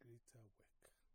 greater work.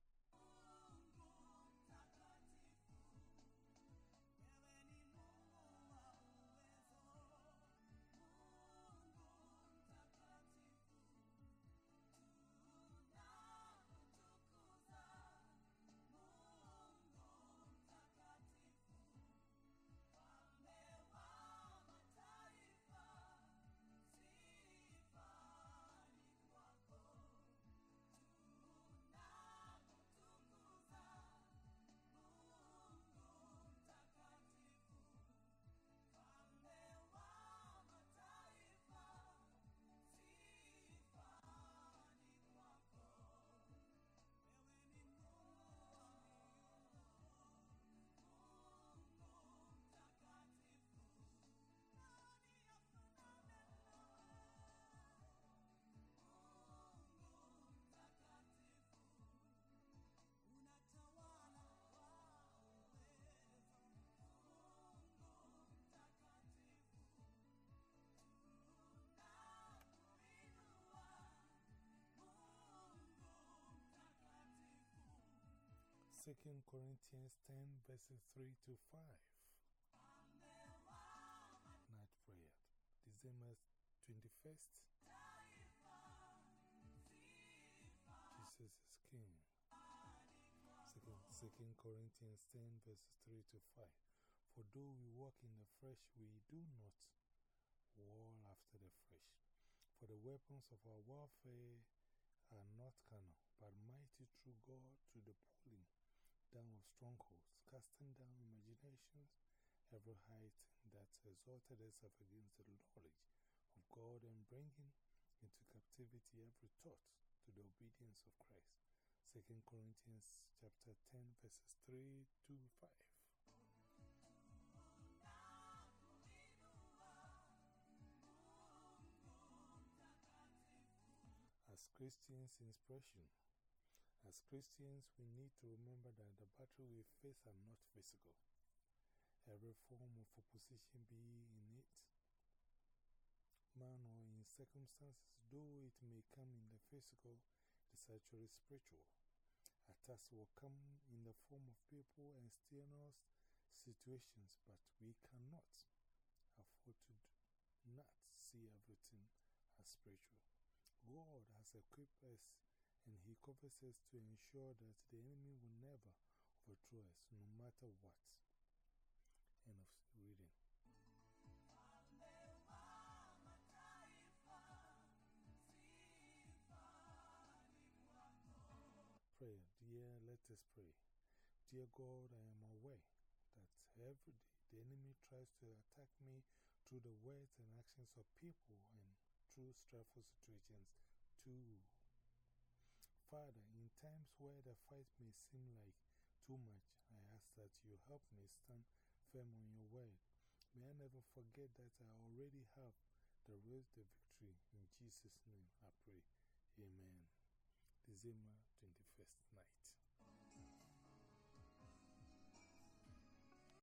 Second Corinthians 10 verses 3 to 5. Night prayer. December 21st. Jesus is King. Second, Second Corinthians 10 verses 3 to 5. For though we walk in the flesh, we do not war after the flesh. For the weapons of our warfare are not carnal, but mighty through God to the pulling down of strongholds, casting down imaginations, every height that exalted itself against the knowledge of God, and bringing into captivity every thought to the obedience of Christ. 2 Corinthians chapter 10, verses 3 to 5. As Christians, inspiration. As Christians, we need to remember that the battle we face are not physical. Every form of opposition, be in it, man or in circumstances, though it may come in the physical, it is actually spiritual. Attacks will come in the form of people and strenuous situations, but we cannot afford to not see everything as spiritual. God has equipped us and He covers us to ensure that the enemy will never overthrow us, no matter what. End of reading. Prayer. Dear, let us pray. Dear God, I am aware that every day the enemy tries to attack me through the words and actions of people and through stressful situations too. Times where the fight may seem like too much, I ask that you help me stand firm on your word. May I never forget that I already have the road to victory. In Jesus' name I pray. Amen. December 21st night.